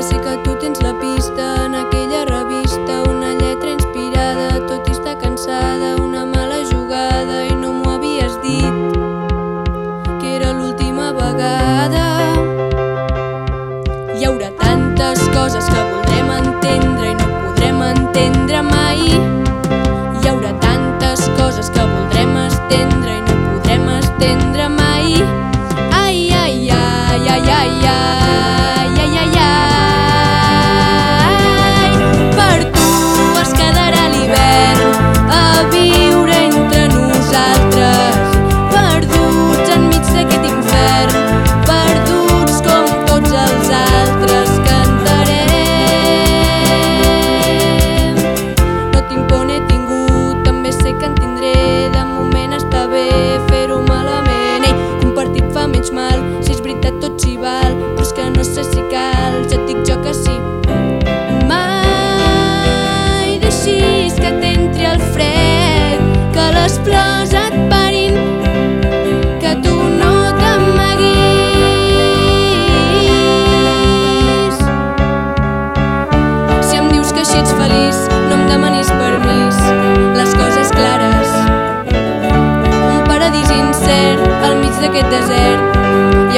Ara que tu tens la pista en aquella revista, una lletra inspirada, tot i estar cansada, una mala jugada i no m'ho havies dit que era l'última vegada. Hi haurà tantes coses que voldrem entendre i no podrem entendre mai. Hi haurà tantes coses que voldrem estendre i no podrem estendre mai.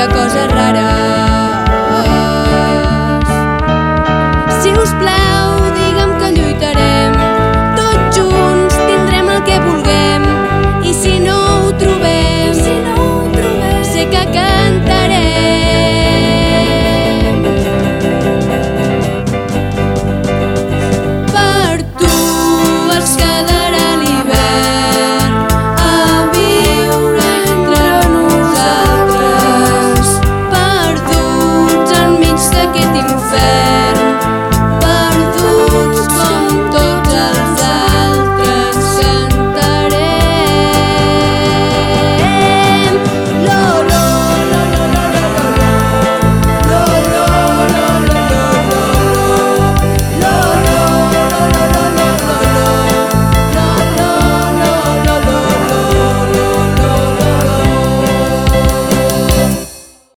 cosas raras.